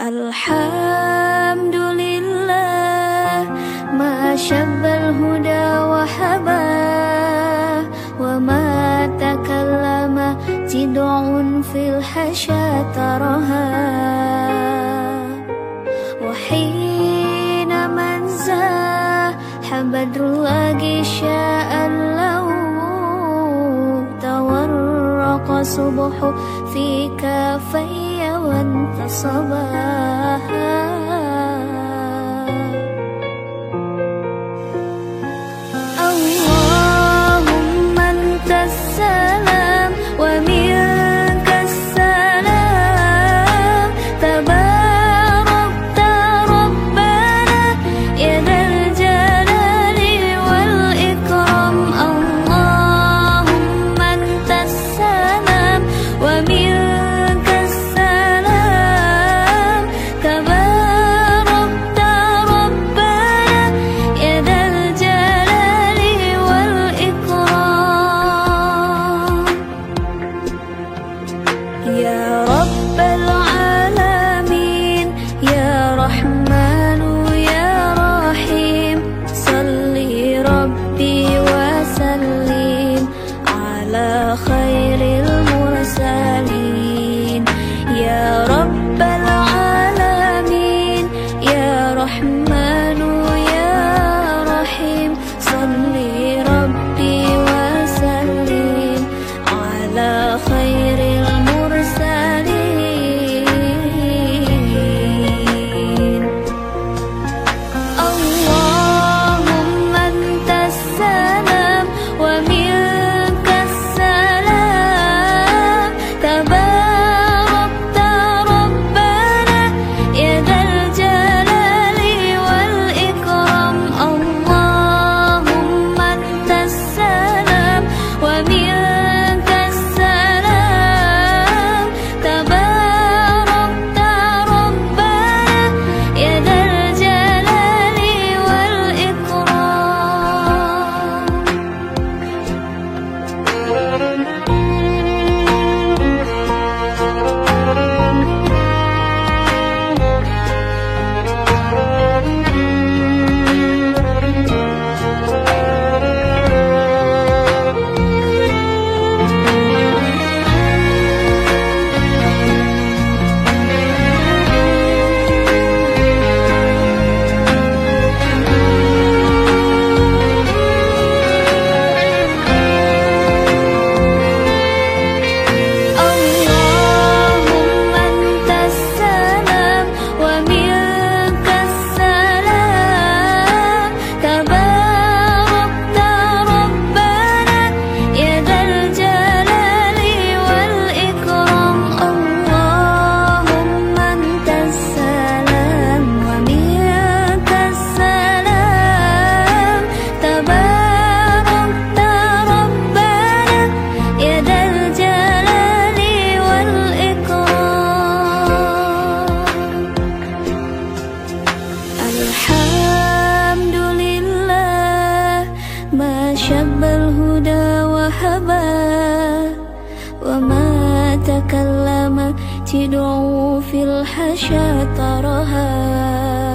الحمد لله ما شب الهدى وحبا وما تكلم جدع في الحشا ترها وحين من زاح بدر الله شاء له تورق صبح في كافيه وانتصباها شب تدعو في الحشا ترها